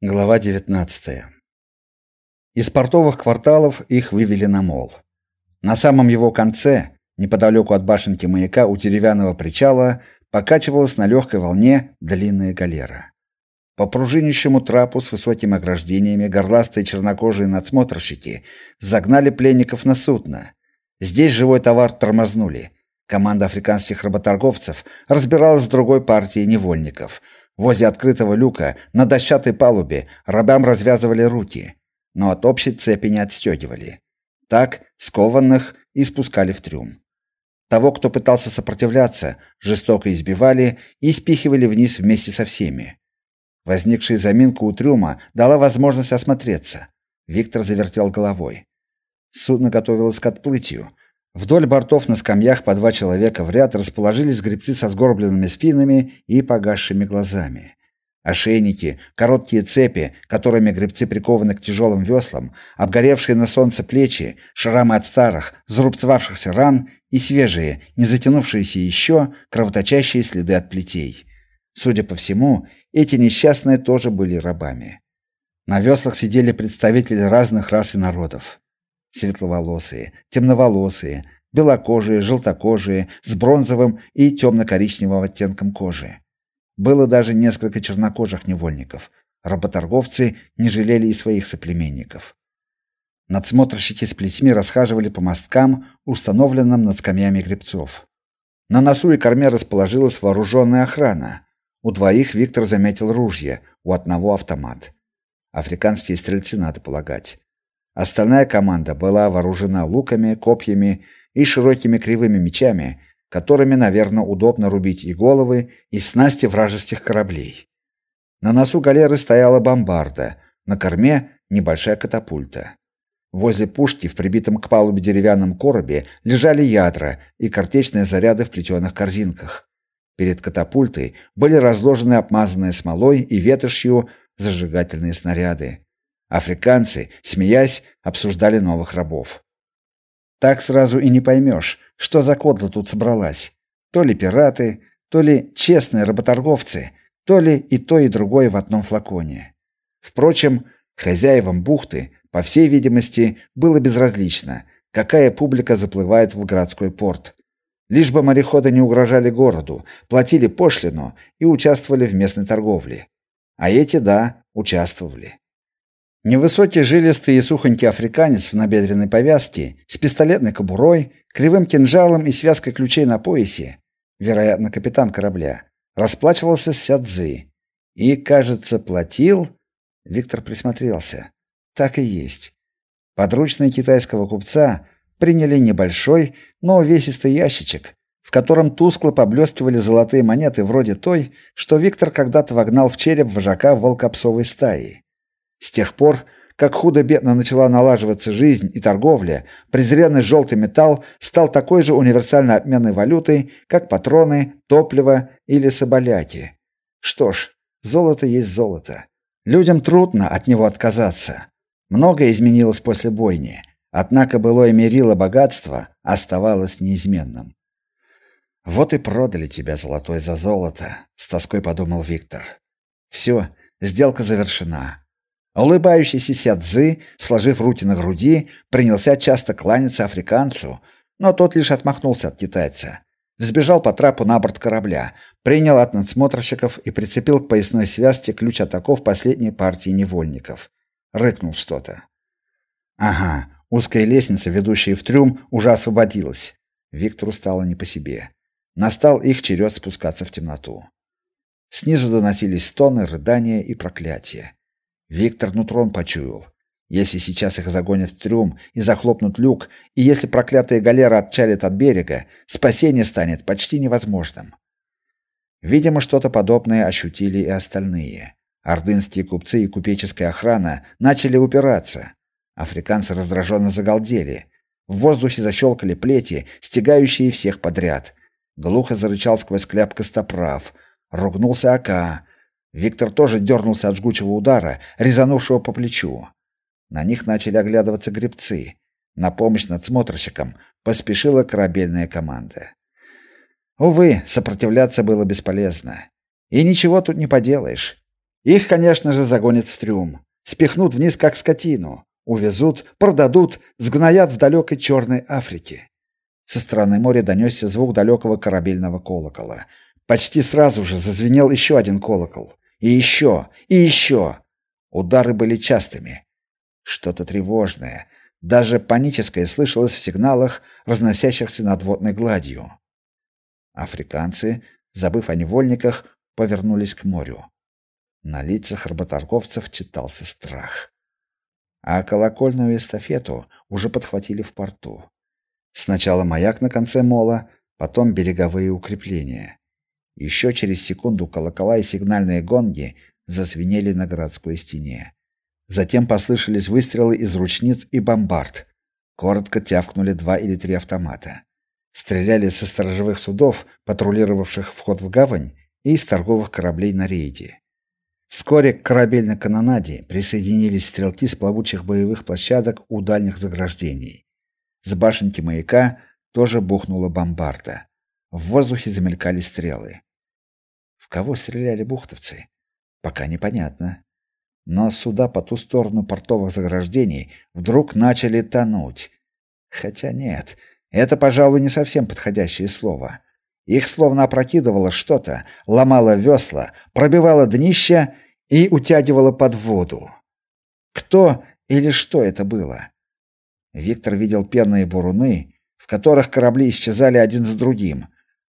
Глава 19. Из портовых кварталов их вывели на мол. На самом его конце, неподалеку от башенки маяка у деревянного причала, покачивалась на легкой волне длинная галера. По пружинищему трапу с высокими ограждениями горластые чернокожие надсмотрщики загнали пленников на судно. Здесь живой товар тормознули. Команда африканских работорговцев разбиралась с другой партией невольников – Возле открытого люка на дощатой палубе рабам развязывали руки, но от общей цепи не отстегивали. Так скованных и спускали в трюм. Того, кто пытался сопротивляться, жестоко избивали и спихивали вниз вместе со всеми. Возникшая заминка у трюма дала возможность осмотреться. Виктор завертел головой. Судно готовилось к отплытию, Вдоль бортов на скамьях по два человека в ряд расположились гребцы со сгорбленными спинами и погасшими глазами. Ошейники, короткие цепи, которыми гребцы прикованы к тяжелым веслам, обгоревшие на солнце плечи, шрамы от старых, зарубцевавшихся ран и свежие, не затянувшиеся еще, кровоточащие следы от плетей. Судя по всему, эти несчастные тоже были рабами. На веслах сидели представители разных рас и народов светловолосые, темноволосые, белокожие, желтокожие, с бронзовым и темно-коричневым оттенком кожи. Было даже несколько чернокожих невольников. Работорговцы не жалели и своих соплеменников. Надсмотрщики с плетьми расхаживали по мосткам, установленным над скамьями гребцов. На носу и корме расположилась вооруженная охрана. У двоих Виктор заметил ружья, у одного автомат. Африканские стрельцы, надо полагать. Остальная команда была вооружена луками, копьями и широкими кривыми мечами, которыми, наверное, удобно рубить и головы, и снасти вражеских кораблей. На носу галеры стояла бомбарда, на корме небольшая катапульта. Возле пушки в прибитом к палубе деревянном коробе лежали ядра и картечные заряды в плетеных корзинках. Перед катапультой были разложены обмазанные смолой и ветошью зажигательные снаряды. Африканцы, смеясь, обсуждали новых рабов. Так сразу и не поймешь, что за кодла тут собралась. То ли пираты, то ли честные работорговцы, то ли и то, и другое в одном флаконе. Впрочем, хозяевам бухты, по всей видимости, было безразлично, какая публика заплывает в городской порт. Лишь бы мореходы не угрожали городу, платили пошлину и участвовали в местной торговле. А эти, да, участвовали. Невысокий, жилистый и сухонький африканец в набедренной повязке, с пистолетной кобурой, кривым кинжалом и связкой ключей на поясе, вероятно, капитан корабля, расплачивался с Сядзы. И, кажется, платил... Виктор присмотрелся. Так и есть. Подручные китайского купца приняли небольшой, но увесистый ящичек, в котором тускло поблескивали золотые монеты вроде той, что Виктор когда-то вогнал в череп вожака волкопсовой стаи. С тех пор, как худо-бедно начала налаживаться жизнь и торговля, презренный желтый металл стал такой же универсальной обменной валютой, как патроны, топливо или соболяки. Что ж, золото есть золото. Людям трудно от него отказаться. Многое изменилось после бойни, однако былое мерило богатство оставалось неизменным. Вот и продали тебя золотой за золото, с тоской подумал Виктор. Все, сделка завершена. Улыбающийся Сядзы, сложив руки на груди, принялся часто кланяться африканцу, но тот лишь отмахнулся от китайца. Взбежал по трапу на борт корабля, принял от надсмотрщиков и прицепил к поясной связке ключ от оков последней партии невольников. Рыкнул что-то. Ага, узкая лестница, ведущая в трюм, уже освободилась. Виктору стало не по себе. Настал их черед спускаться в темноту. Снизу доносились стоны, рыдания и проклятия. Виктор нутром почуял. Если сейчас их загонят в трюм и захлопнут люк, и если проклятая галера отчалит от берега, спасение станет почти невозможным. Видимо, что-то подобное ощутили и остальные. Ордынские купцы и купеческая охрана начали упираться. Африканцы раздраженно загалдели. В воздухе защелкали плети, стягающие всех подряд. Глухо зарычал сквозь кляп костоправ. Ругнулся Ака. Виктор тоже дернулся от жгучего удара, резанувшего по плечу. На них начали оглядываться гребцы. На помощь надсмотрщикам поспешила корабельная команда. Увы, сопротивляться было бесполезно. И ничего тут не поделаешь. Их, конечно же, загонят в трюм, спихнут вниз как скотину, увезут, продадут, сгноят в далекой Черной Африке. Со стороны моря донесся звук далекого корабельного колокола. Почти сразу же зазвенел еще один колокол. И еще, и еще. Удары были частыми. Что-то тревожное, даже паническое слышалось в сигналах, разносящихся над водной гладью. Африканцы, забыв о невольниках, повернулись к морю. На лицах работорговцев читался страх. А колокольную эстафету уже подхватили в порту. Сначала маяк на конце мола, потом береговые укрепления. Еще через секунду колокола и сигнальные гонги зазвенели на городской стене. Затем послышались выстрелы из ручниц и бомбард. Коротко тявкнули два или три автомата. Стреляли со сторожевых судов, патрулировавших вход в гавань, и из торговых кораблей на рейде. Вскоре к корабельной канонаде присоединились стрелки с плавучих боевых площадок у дальних заграждений. С башенки маяка тоже бухнула бомбарда. В воздухе замелькали стрелы. Кого стреляли бухтовцы? Пока непонятно но суда по ту сторону портовых заграждений вдруг начали тонуть. Хотя нет, это, пожалуй, не совсем подходящее слово. Их словно опрокидывало что-то, ломало весла, пробивало днище и утягивало под воду. Кто или что это было? Виктор видел пенные буруны, в которых корабли исчезали один за другим,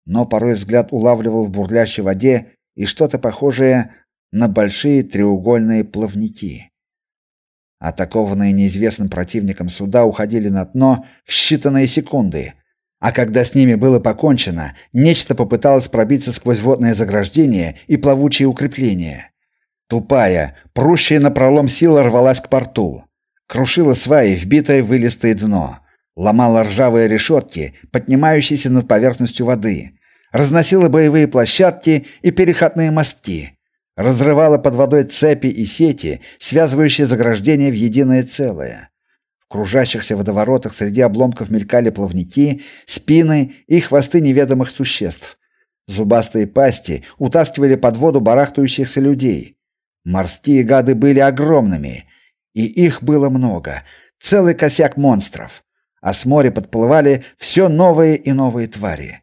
но порой взгляд улавливал в бурлящей воде и что-то похожее на большие треугольные плавники. Атакованные неизвестным противником суда уходили на дно в считанные секунды, а когда с ними было покончено, нечто попыталось пробиться сквозь водное заграждение и плавучие укрепления. Тупая, прущая на пролом сила рвалась к порту, крушила сваи, вбитое в вылистое дно, ломала ржавые решетки, поднимающиеся над поверхностью воды, разносила боевые площадки и переходные мостки, разрывала под водой цепи и сети, связывающие заграждения в единое целое. В кружащихся водоворотах среди обломков мелькали плавники, спины и хвосты неведомых существ. Зубастые пасти утаскивали под воду барахтающихся людей. Морские гады были огромными, и их было много, целый косяк монстров. А с моря подплывали все новые и новые твари.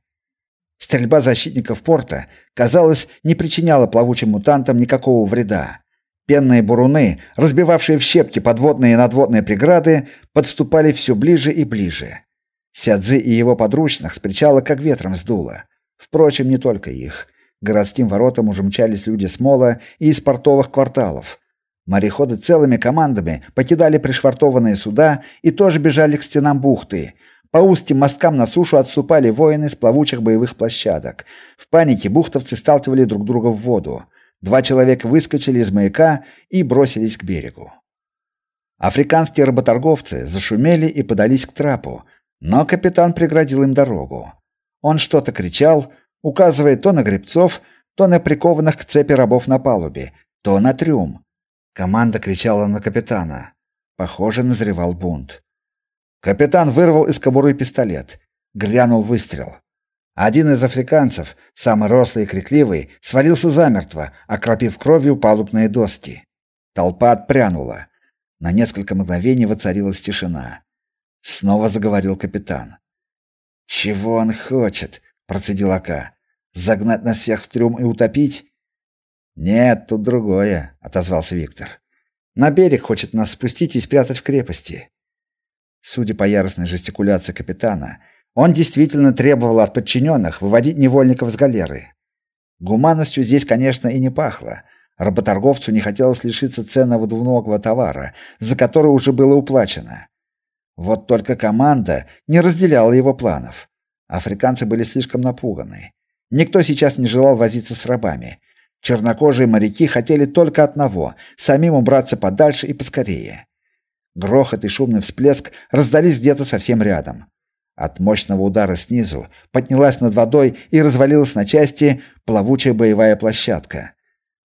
Стрельба защитников порта, казалось, не причиняла плавучим мутантам никакого вреда. Пенные буруны, разбивавшие в щепки подводные и надводные преграды, подступали все ближе и ближе. Сядзы и его подручных с причала как ветром сдуло. Впрочем, не только их. К городским воротам уже мчались люди с мола и из портовых кварталов. Мореходы целыми командами покидали пришвартованные суда и тоже бежали к стенам бухты, по узким мосткам на сушу отступали воины с плавучих боевых площадок. В панике бухтовцы сталкивали друг друга в воду. Два человека выскочили из маяка и бросились к берегу. Африканские работорговцы зашумели и подались к трапу, но капитан преградил им дорогу. Он что-то кричал, указывая то на гребцов, то на прикованных к цепи рабов на палубе, то на трюм. Команда кричала на капитана. Похоже, назревал бунт. Капитан вырвал из кобуры пистолет. Грянул выстрел. Один из африканцев, самый рослый и крикливый, свалился замертво, окропив кровью палубные доски. Толпа отпрянула. На несколько мгновений воцарилась тишина. Снова заговорил капитан. «Чего он хочет?» — процедил Ака. «Загнать нас всех в трюм и утопить?» «Нет, тут другое», — отозвался Виктор. «На берег хочет нас спустить и спрятать в крепости. Судя по яростной жестикуляции капитана, он действительно требовал от подчиненных выводить невольников с галеры. Гуманностью здесь, конечно, и не пахло. Работорговцу не хотелось лишиться ценного двуногого товара, за который уже было уплачено. Вот только команда не разделяла его планов. Африканцы были слишком напуганы. Никто сейчас не желал возиться с рабами. Чернокожие моряки хотели только одного самим убраться подальше и поскорее. Грохот и шумный всплеск раздались где-то совсем рядом. От мощного удара снизу поднялась над водой и развалилась на части плавучая боевая площадка.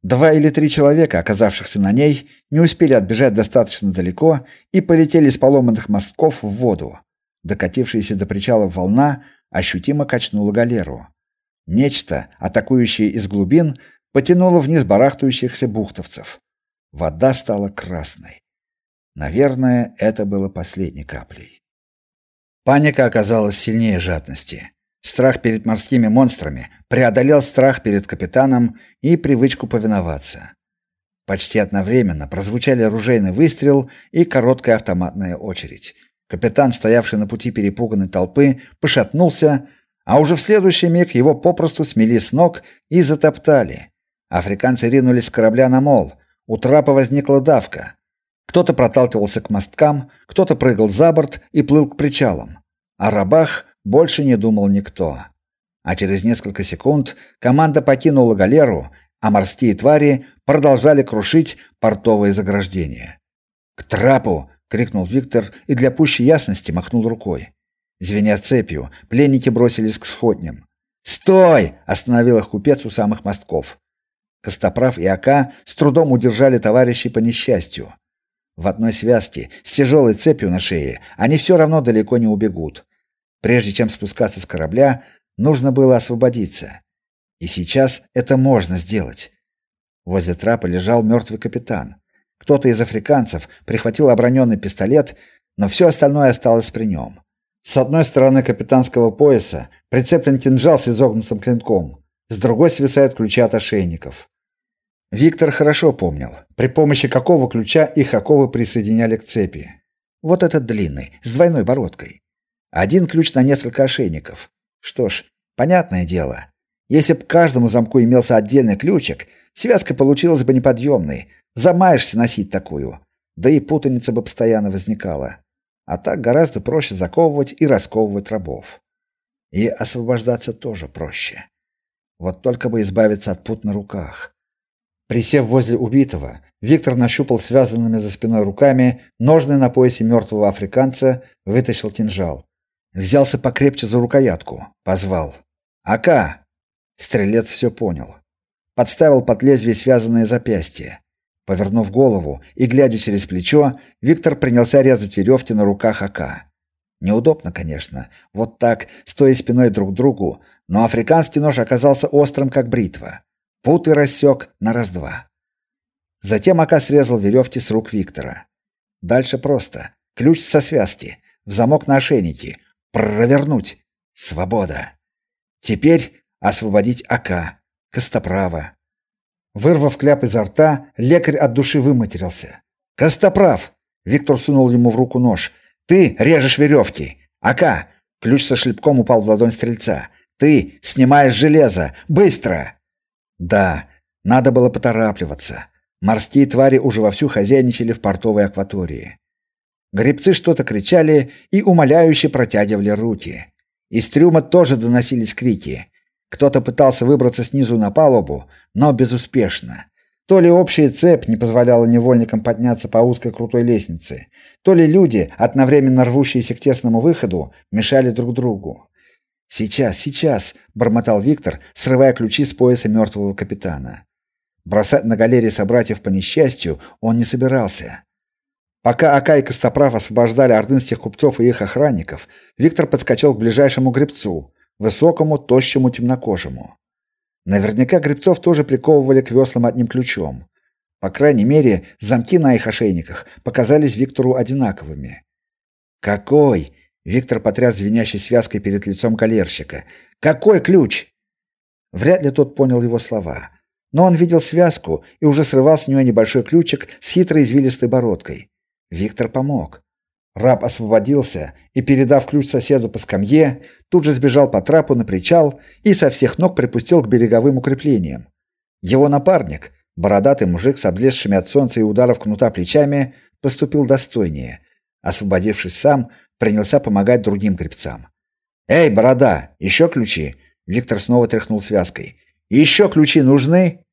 Два или три человека, оказавшихся на ней, не успели отбежать достаточно далеко и полетели с поломанных мостков в воду. Докатившаяся до причала волна ощутимо качнула галеру. Нечто, атакующее из глубин, потянуло вниз барахтающихся бухтовцев. Вода стала красной. Наверное, это было последней каплей. Паника оказалась сильнее жадности. Страх перед морскими монстрами преодолел страх перед капитаном и привычку повиноваться. Почти одновременно прозвучали оружейный выстрел и короткая автоматная очередь. Капитан, стоявший на пути перепуганной толпы, пошатнулся, а уже в следующий миг его попросту смели с ног и затоптали. Африканцы ринулись с корабля на мол. У трапа возникла давка. Кто-то проталкивался к мосткам, кто-то прыгал за борт и плыл к причалам. О рабах больше не думал никто. А через несколько секунд команда покинула галеру, а морские твари продолжали крушить портовые заграждения. «К трапу!» — крикнул Виктор и для пущей ясности махнул рукой. Звеня цепью, пленники бросились к сходням. «Стой!» — остановил их купец у самых мостков. Костоправ и Ака с трудом удержали товарищей по несчастью. В одной связке, с тяжелой цепью на шее, они все равно далеко не убегут. Прежде чем спускаться с корабля, нужно было освободиться. И сейчас это можно сделать. Возле трапа лежал мертвый капитан. Кто-то из африканцев прихватил оброненный пистолет, но все остальное осталось при нем. С одной стороны капитанского пояса прицеплен кинжал с изогнутым клинком, с другой свисают ключи от ошейников. Виктор хорошо помнил, при помощи какого ключа их оковы присоединяли к цепи. Вот этот длинный, с двойной бородкой. Один ключ на несколько ошейников. Что ж, понятное дело. Если б каждому замку имелся отдельный ключик, связка получилась бы неподъемной. Замаешься носить такую. Да и путаница бы постоянно возникала. А так гораздо проще заковывать и расковывать рабов. И освобождаться тоже проще. Вот только бы избавиться от пут на руках. Присев возле убитого, Виктор нащупал связанными за спиной руками ножны на поясе мертвого африканца, вытащил кинжал. Взялся покрепче за рукоятку, позвал. «Ака!» Стрелец все понял. Подставил под лезвие связанное запястье. Повернув голову и глядя через плечо, Виктор принялся резать веревки на руках Ака. Неудобно, конечно, вот так, стоя спиной друг к другу, но африканский нож оказался острым, как бритва. Путы рассек на раз-два. Затем Ака срезал веревки с рук Виктора. Дальше просто. Ключ со связки, в замок на ошейнике, Провернуть. Свобода. Теперь освободить АК. Костоправа. Вырвав кляп изо рта, лекарь от души выматерился. Костоправ! Виктор сунул ему в руку нож. Ты режешь веревки. АК! Ключ со шлепком упал в ладонь стрельца. Ты снимаешь железо. Быстро! Да, надо было поторапливаться. Морские твари уже вовсю хозяйничали в портовой акватории. Гребцы что-то кричали и умоляюще протягивали руки. Из трюма тоже доносились крики. Кто-то пытался выбраться снизу на палубу, но безуспешно. То ли общая цепь не позволяла невольникам подняться по узкой крутой лестнице, то ли люди, одновременно рвущиеся к тесному выходу, мешали друг другу. «Сейчас, сейчас!» — бормотал Виктор, срывая ключи с пояса мертвого капитана. Бросать на галерее собратьев по несчастью он не собирался. Пока Ака и Костоправ освобождали ордынских купцов и их охранников, Виктор подскочил к ближайшему гребцу, высокому, тощему, темнокожему. Наверняка гребцов тоже приковывали к веслам одним ключом. По крайней мере, замки на их ошейниках показались Виктору одинаковыми. «Какой?» — Виктор потряс звенящей связкой перед лицом колерщика. «Какой ключ?» Вряд ли тот понял его слова. Но он видел связку и уже срывал с нее небольшой ключик с хитрой извилистой бородкой. Виктор помог. Раб освободился и, передав ключ соседу по скамье, тут же сбежал по трапу на причал и со всех ног припустил к береговым укреплениям. Его напарник, бородатый мужик с облезшими от солнца и ударов кнута плечами, поступил достойнее. Освободившись сам, принялся помогать другим гребцам. «Эй, борода, еще ключи?» Виктор снова тряхнул связкой. «Еще ключи нужны?»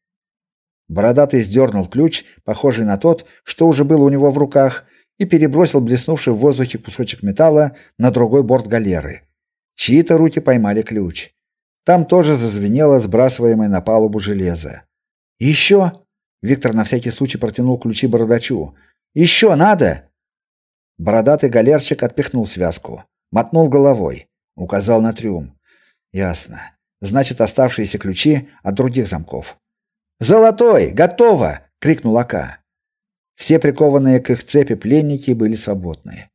Бородатый сдернул ключ, похожий на тот, что уже был у него в руках, и перебросил блеснувший в воздухе кусочек металла на другой борт галеры. Чьи-то руки поймали ключ. Там тоже зазвенело сбрасываемое на палубу железо. «Еще?» Виктор на всякий случай протянул ключи бородачу. «Еще надо?» Бородатый галерщик отпихнул связку, мотнул головой, указал на трюм. «Ясно. Значит, оставшиеся ключи от других замков. Золотой, готово, крикнул Ака. Все прикованные к их цепи пленники были свободны.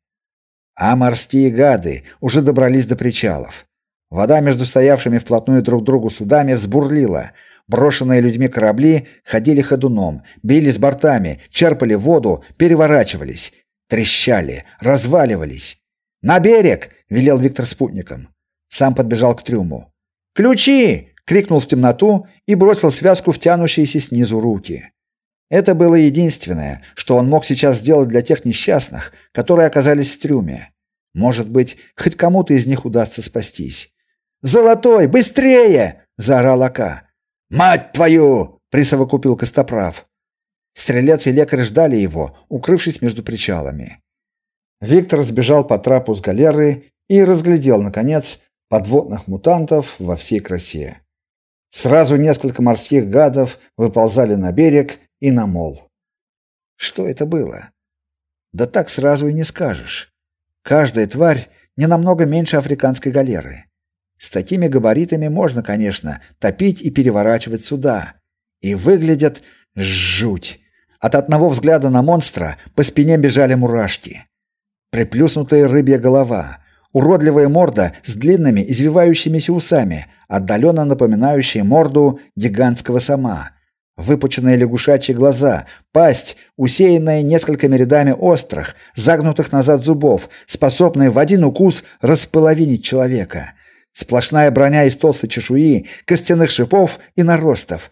А морские гады уже добрались до причалов. Вода между стоявшими вплотную друг к другу судами взбурлила. Брошенные людьми корабли ходили ходуном, бились бортами, черпали воду, переворачивались, трещали, разваливались. «На берег!» — велел Виктор спутникам. Сам подбежал к трюму. «Ключи!» — крикнул в темноту и бросил связку в тянущиеся снизу руки. Это было единственное, что он мог сейчас сделать для тех несчастных, которые оказались в трюме. Может быть, хоть кому-то из них удастся спастись. «Золотой, быстрее!» — заорал Ака. «Мать твою!» — присовокупил Костоправ. Стрелец и лекарь ждали его, укрывшись между причалами. Виктор сбежал по трапу с галеры и разглядел наконец подводных мутантов во всей красе. Сразу несколько морских гадов выползали на берег и на мол. Что это было? Да так сразу и не скажешь. Каждая тварь не намного меньше африканской галеры. С такими габаритами можно, конечно, топить и переворачивать суда, и выглядят жуть. От одного взгляда на монстра по спине бежали мурашки приплюснутая рыбья голова, уродливая морда с длинными извивающимися усами, отдаленно напоминающая морду гигантского сама, выпученные лягушачьи глаза, пасть, усеянная несколькими рядами острых, загнутых назад зубов, способная в один укус располовинить человека. Сплошная броня из толстой чешуи, костяных шипов и наростов.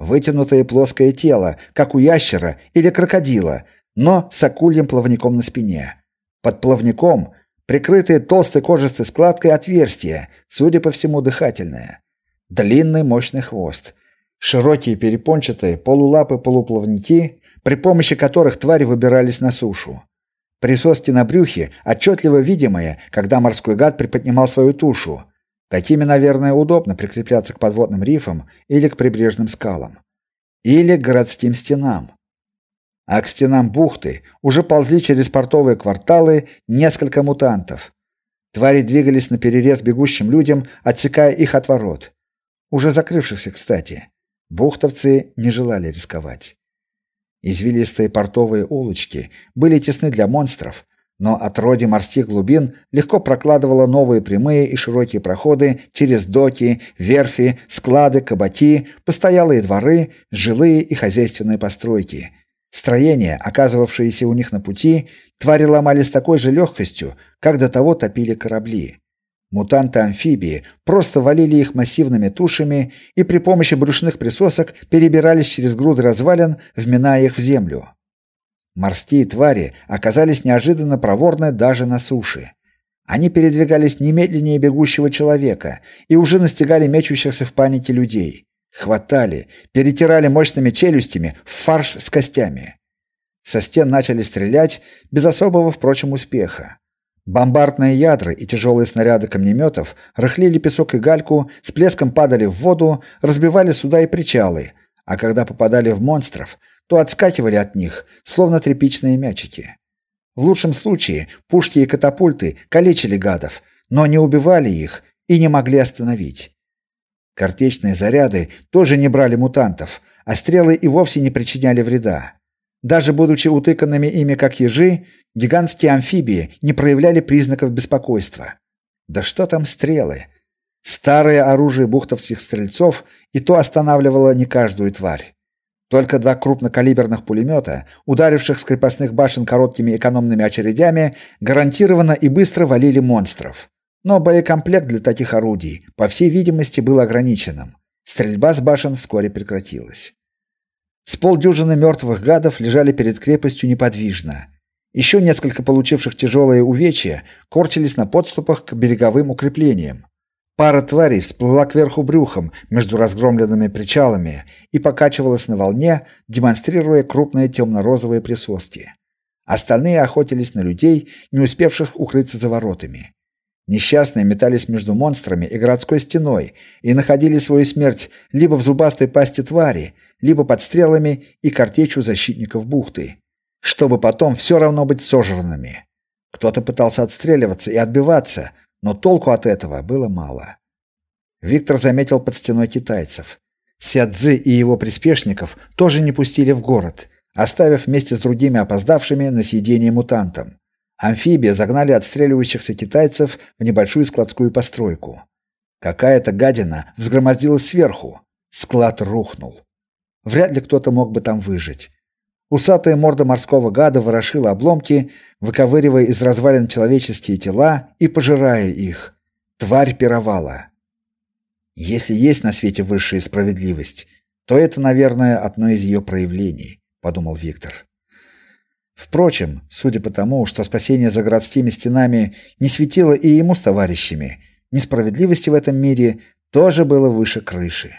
Вытянутое плоское тело, как у ящера или крокодила, но с акульем плавником на спине. Под плавником прикрытые толстой кожистой складкой отверстие, судя по всему, дыхательное. Длинный мощный хвост. Широкие перепончатые полулапы-полуплавники, при помощи которых твари выбирались на сушу. Присоски на брюхе отчетливо видимые, когда морской гад приподнимал свою тушу. Такими, наверное, удобно прикрепляться к подводным рифам или к прибрежным скалам. Или к городским стенам а к стенам бухты уже ползли через портовые кварталы несколько мутантов. Твари двигались на перерез бегущим людям, отсекая их от ворот. Уже закрывшихся, кстати. Бухтовцы не желали рисковать. Извилистые портовые улочки были тесны для монстров, но отродье морских глубин легко прокладывало новые прямые и широкие проходы через доки, верфи, склады, кабаки, постоялые дворы, жилые и хозяйственные постройки – Строения, оказывавшиеся у них на пути, твари ломали с такой же легкостью, как до того топили корабли. Мутанты-амфибии просто валили их массивными тушами и при помощи брюшных присосок перебирались через груды развалин, вминая их в землю. Морские твари оказались неожиданно проворны даже на суше. Они передвигались немедленнее бегущего человека и уже настигали мечущихся в панике людей. Хватали, перетирали мощными челюстями в фарш с костями. Со стен начали стрелять без особого, впрочем, успеха. Бомбардные ядра и тяжелые снаряды камнеметов рыхлили песок и гальку, с плеском падали в воду, разбивали суда и причалы, а когда попадали в монстров, то отскакивали от них, словно тряпичные мячики. В лучшем случае пушки и катапульты калечили гадов, но не убивали их и не могли остановить. Картечные заряды тоже не брали мутантов, а стрелы и вовсе не причиняли вреда. Даже будучи утыканными ими как ежи, гигантские амфибии не проявляли признаков беспокойства. Да что там стрелы? Старое оружие бухтовских стрельцов и то останавливало не каждую тварь. Только два крупнокалиберных пулемета, ударивших с крепостных башен короткими экономными очередями, гарантированно и быстро валили монстров. Но боекомплект для таких орудий, по всей видимости, был ограниченным. Стрельба с башен вскоре прекратилась. С полдюжины мертвых гадов лежали перед крепостью неподвижно. Еще несколько получивших тяжелые увечья корчились на подступах к береговым укреплениям. Пара тварей всплыла кверху брюхом между разгромленными причалами и покачивалась на волне, демонстрируя крупные темно-розовые присоски. Остальные охотились на людей, не успевших укрыться за воротами. Несчастные метались между монстрами и городской стеной и находили свою смерть либо в зубастой пасти твари, либо под стрелами и картечью защитников бухты, чтобы потом все равно быть сожранными. Кто-то пытался отстреливаться и отбиваться, но толку от этого было мало. Виктор заметил под стеной китайцев. Сядзы и его приспешников тоже не пустили в город, оставив вместе с другими опоздавшими на съедение мутантам. Амфибия загнали отстреливающихся китайцев в небольшую складскую постройку. Какая-то гадина взгромоздилась сверху. Склад рухнул. Вряд ли кто-то мог бы там выжить. Усатая морда морского гада ворошила обломки, выковыривая из развалин человеческие тела и пожирая их. Тварь пировала. Если есть на свете высшая справедливость, то это, наверное, одно из ее проявлений, подумал Виктор. Впрочем, судя по тому, что спасение за городскими стенами не светило и ему с товарищами, несправедливости в этом мире тоже было выше крыши.